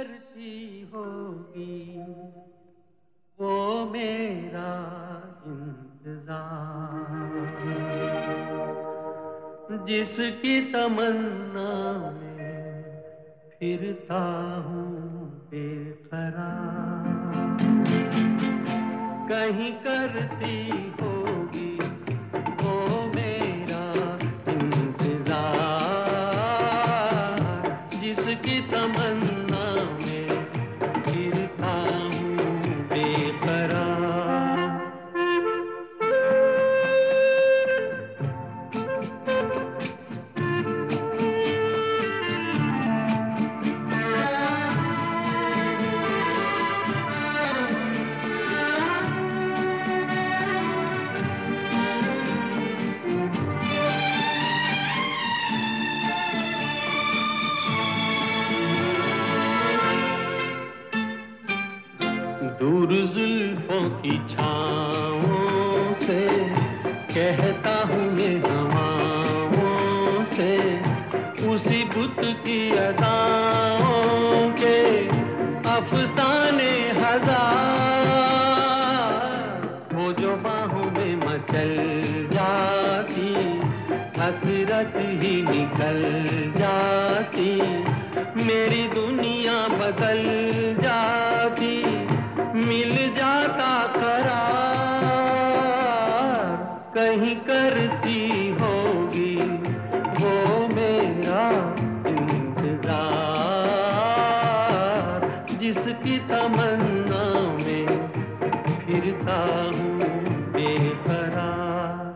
करती होगी। वो मेरा इंतज़ार। जिसकी तमन्ना में फिरता हूँ बेकरार। कहीं करती होगी वो मेरा इंतज़ार। जिसकी तमन्ना दूर जुल्फों की छाओं से कहता हूँ मैं हवाओं से, उसी बुत की अदाओं के अफसाने हज़ार। वो जो बाहों में मचल जाती, हसरत ही निकल जाती, मेरी दुनिया बदल जाती मिल जाता करार। कहीं करती होगी वो मेरा इंतज़ार। जिसकी तमन्ना में फिरता हूँ बेहद